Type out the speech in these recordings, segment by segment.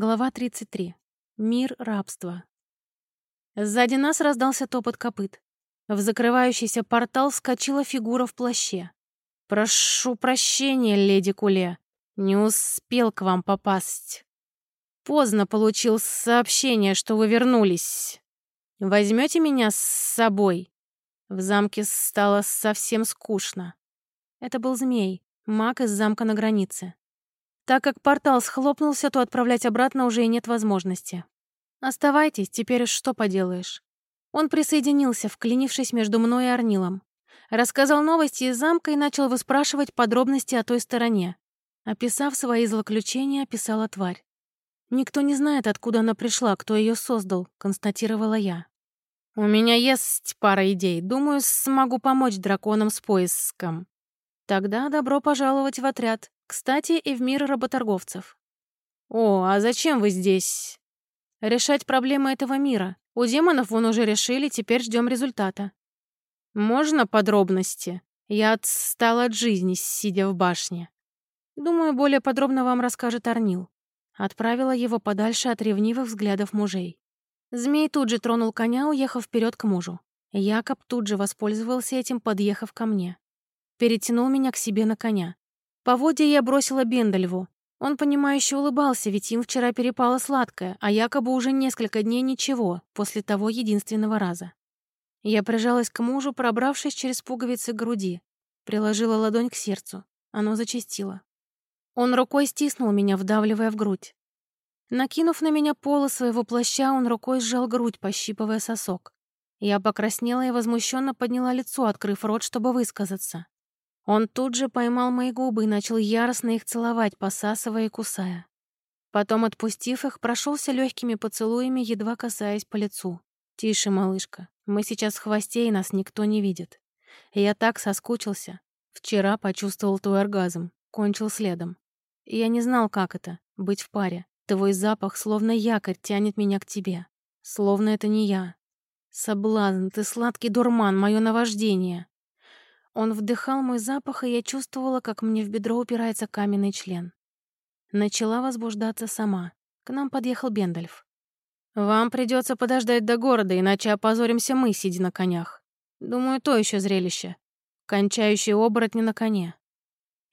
Глава 33. Мир рабства. Сзади нас раздался топот копыт. В закрывающийся портал вскочила фигура в плаще. «Прошу прощения, леди Куле. Не успел к вам попасть. Поздно получил сообщение, что вы вернулись. Возьмете меня с собой?» В замке стало совсем скучно. Это был змей, маг из замка на границе. Так как портал схлопнулся, то отправлять обратно уже и нет возможности. Оставайтесь, теперь что поделаешь. Он присоединился, вклинившись между мной и Арнилом. Рассказал новости из замка и начал выспрашивать подробности о той стороне. Описав свои злоключения, описала тварь. «Никто не знает, откуда она пришла, кто ее создал», — констатировала я. «У меня есть пара идей. Думаю, смогу помочь драконам с поиском». «Тогда добро пожаловать в отряд. Кстати, и в мир работорговцев. О, а зачем вы здесь? Решать проблемы этого мира. У демонов вон уже решили, теперь ждем результата. Можно подробности? Я отстала от жизни, сидя в башне. Думаю, более подробно вам расскажет Арнил. Отправила его подальше от ревнивых взглядов мужей. Змей тут же тронул коня, уехав вперед к мужу. Якоб тут же воспользовался этим, подъехав ко мне. Перетянул меня к себе на коня. Поводья я бросила Бендальву. Он, понимающе улыбался, ведь им вчера перепало сладкое, а якобы уже несколько дней ничего, после того единственного раза. Я прижалась к мужу, пробравшись через пуговицы груди. Приложила ладонь к сердцу. Оно зачастило. Он рукой стиснул меня, вдавливая в грудь. Накинув на меня полы своего плаща, он рукой сжал грудь, пощипывая сосок. Я покраснела и возмущенно подняла лицо, открыв рот, чтобы высказаться. Он тут же поймал мои губы и начал яростно их целовать, посасывая и кусая. Потом, отпустив их, прошелся легкими поцелуями, едва касаясь по лицу. «Тише, малышка. Мы сейчас в хвосте, и нас никто не видит. Я так соскучился. Вчера почувствовал твой оргазм. Кончил следом. я не знал, как это — быть в паре. Твой запах, словно якорь, тянет меня к тебе. Словно это не я. Соблазн, ты сладкий дурман, мое наваждение. Он вдыхал мой запах, и я чувствовала, как мне в бедро упирается каменный член. Начала возбуждаться сама. К нам подъехал Бендальф. «Вам придется подождать до города, иначе опозоримся мы, сидя на конях. Думаю, то еще зрелище. Кончающие оборотни на коне».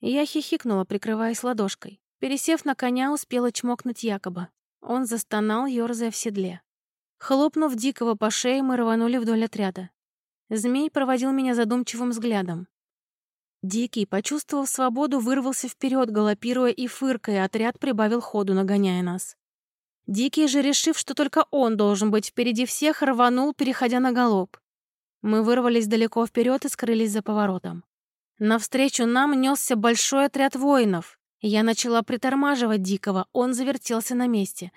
Я хихикнула, прикрываясь ладошкой. Пересев на коня, успела чмокнуть Якоба. Он застонал, ёрзая в седле. Хлопнув дикого по шее, мы рванули вдоль отряда. Змей проводил меня задумчивым взглядом. Дикий, почувствовав свободу, вырвался вперед, галопируя и фыркая, отряд прибавил ходу, нагоняя нас. Дикий же, решив, что только он должен быть впереди всех, рванул, переходя на галоп. Мы вырвались далеко вперед и скрылись за поворотом. Навстречу нам несся большой отряд воинов. Я начала притормаживать Дикого, он завертелся на месте.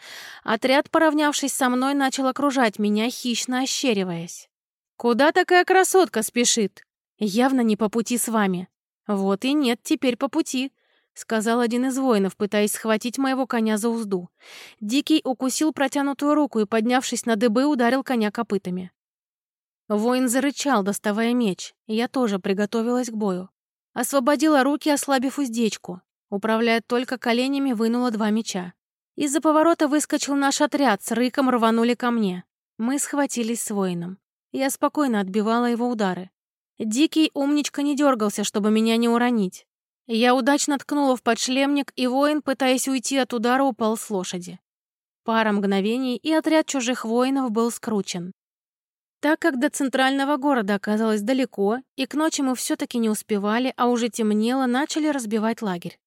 Отряд, поравнявшись со мной, начал окружать меня, хищно ощериваясь. «Куда такая красотка спешит? Явно не по пути с вами». «Вот и нет, теперь по пути», — сказал один из воинов, пытаясь схватить моего коня за узду. Дикий укусил протянутую руку и, поднявшись на дыбы, ударил коня копытами. Воин зарычал, доставая меч. Я тоже приготовилась к бою. Освободила руки, ослабив уздечку. Управляя только коленями, вынула два меча. Из-за поворота выскочил наш отряд, с рыком рванули ко мне. Мы схватились с воином. Я спокойно отбивала его удары. Дикий умничка не дергался, чтобы меня не уронить. Я удачно ткнула в подшлемник, и воин, пытаясь уйти от удара, упал с лошади. Пара мгновений, и отряд чужих воинов был скручен. Так как до центрального города оказалось далеко, и к ночи мы все-таки не успевали, а уже темнело, начали разбивать лагерь.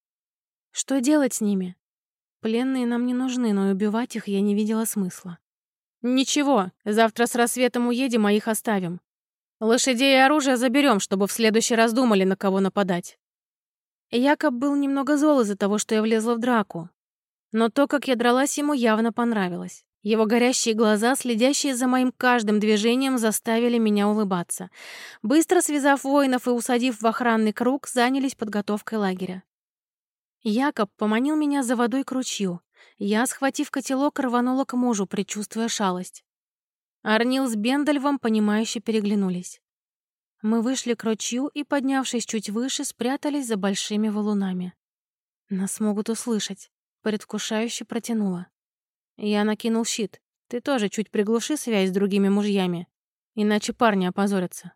Что делать с ними? Пленные нам не нужны, но убивать их я не видела смысла. «Ничего, завтра с рассветом уедем, а их оставим. Лошадей и оружие заберем, чтобы в следующий раз думали, на кого нападать». Якоб был немного зол из-за того, что я влезла в драку. Но то, как я дралась, ему явно понравилось. Его горящие глаза, следящие за моим каждым движением, заставили меня улыбаться. Быстро связав воинов и усадив в охранный круг, занялись подготовкой лагеря. Якоб поманил меня за водой к ручью. Я, схватив котелок, рванула к мужу, предчувствуя шалость. Арнил с Бендальвом, понимающе переглянулись. Мы вышли к ручью и, поднявшись чуть выше, спрятались за большими валунами. Нас могут услышать. Предвкушающе протянула. Я накинул щит. Ты тоже чуть приглуши связь с другими мужьями, иначе парни опозорятся.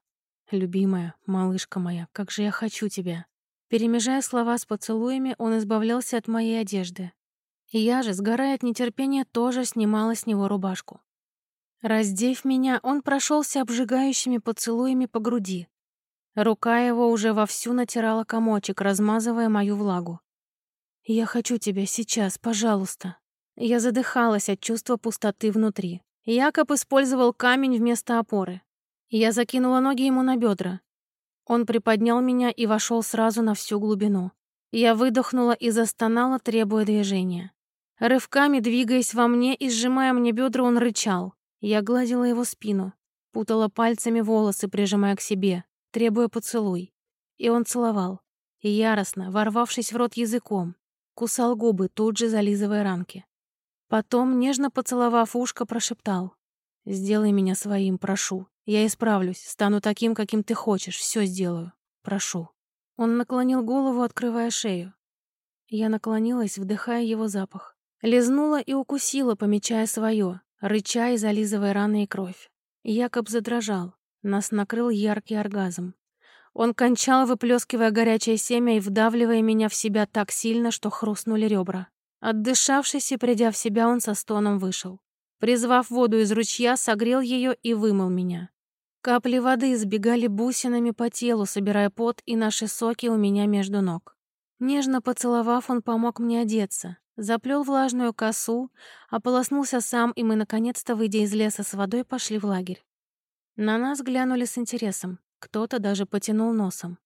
Любимая, малышка моя, как же я хочу тебя. Перемежая слова с поцелуями, он избавлялся от моей одежды. Я же, сгорая от нетерпения, тоже снимала с него рубашку. Раздев меня, он прошелся обжигающими поцелуями по груди. Рука его уже вовсю натирала комочек, размазывая мою влагу. «Я хочу тебя сейчас, пожалуйста». Я задыхалась от чувства пустоты внутри. Якоб использовал камень вместо опоры. Я закинула ноги ему на бедра. Он приподнял меня и вошел сразу на всю глубину. Я выдохнула и застонала, требуя движения. Рывками двигаясь во мне и сжимая мне бедра, он рычал. Я гладила его спину, путала пальцами волосы, прижимая к себе, требуя поцелуй. И он целовал. Яростно, ворвавшись в рот языком, кусал губы, тут же зализывая ранки. Потом, нежно поцеловав ушко, прошептал. «Сделай меня своим, прошу. Я исправлюсь, стану таким, каким ты хочешь, все сделаю. Прошу». Он наклонил голову, открывая шею. Я наклонилась, вдыхая его запах. Лизнула и укусила, помечая свое, рыча и зализывая раны и кровь. Якоб задрожал. Нас накрыл яркий оргазм. Он кончал, выплескивая горячее семя и вдавливая меня в себя так сильно, что хрустнули ребра. Отдышавшись и придя в себя, он со стоном вышел. Призвав воду из ручья, согрел ее и вымыл меня. Капли воды сбегали бусинами по телу, собирая пот и наши соки у меня между ног. Нежно поцеловав, он помог мне одеться, Заплел влажную косу, ополоснулся сам, и мы, наконец-то, выйдя из леса с водой, пошли в лагерь. На нас глянули с интересом, кто-то даже потянул носом.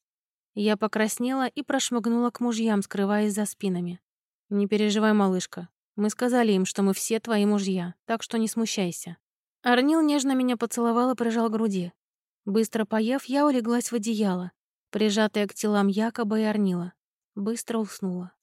Я покраснела и прошмыгнула к мужьям, скрываясь за спинами. «Не переживай, малышка. Мы сказали им, что мы все твои мужья, так что не смущайся». Арнил нежно меня поцеловал и прижал к груди. Быстро поев, я улеглась в одеяло, прижатая к телам Якоба и Арнила. Быстро уснула.